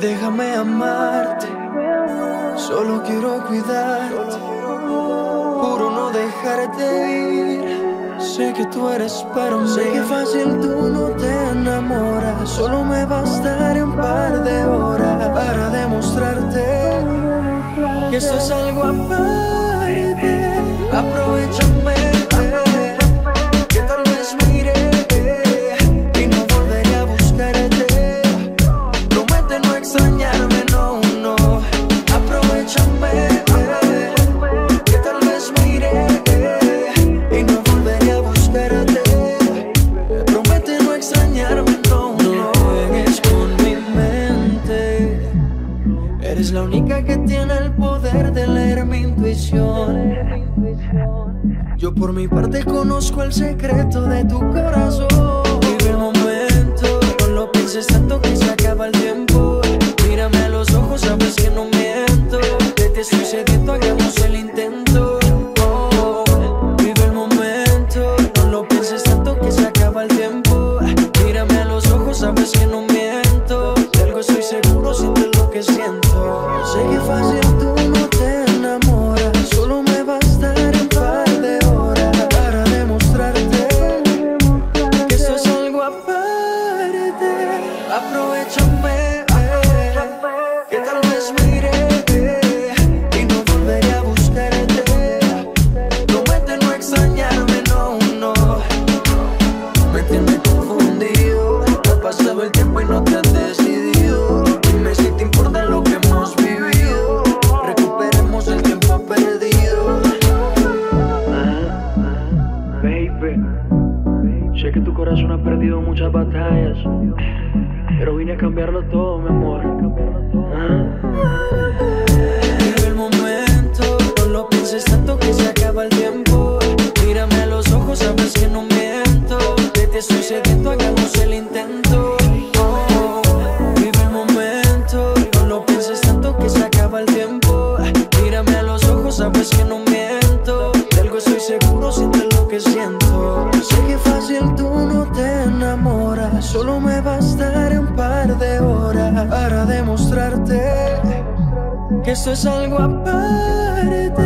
déjame amarte. Solo quiero cuidarte. Juro no dejarte ir. Sé que tú eres para mí. Sé que fácil tú no te enamoras. Solo me bastaré un par de horas para demostrarte que esto es algo aparte. Aprovechame. Y no volveré a buscarte. Promete no extrañarme, no, no. juegues con mi mente. Eres la única que tiene el poder de leer mi intuición. Yo por mi parte conozco el secreto de tu corazón. Vive el momento, no lo pienses tanto que sabes que no miento. Sé que tu corazón ha perdido muchas batallas, pero vine a cambiarlo todo, mi amor. Vive el momento, no lo pienses tanto que se acaba el tiempo. Mírame a los ojos, sabes que no miento. De ti estoy sediento, hagamos el intento. Oh, vive el momento, no lo pienses tanto que se acaba el tiempo. Mírame a los ojos, sabes que no miento. Solo me bastará un par de horas para demostrarte que esto es algo aparte.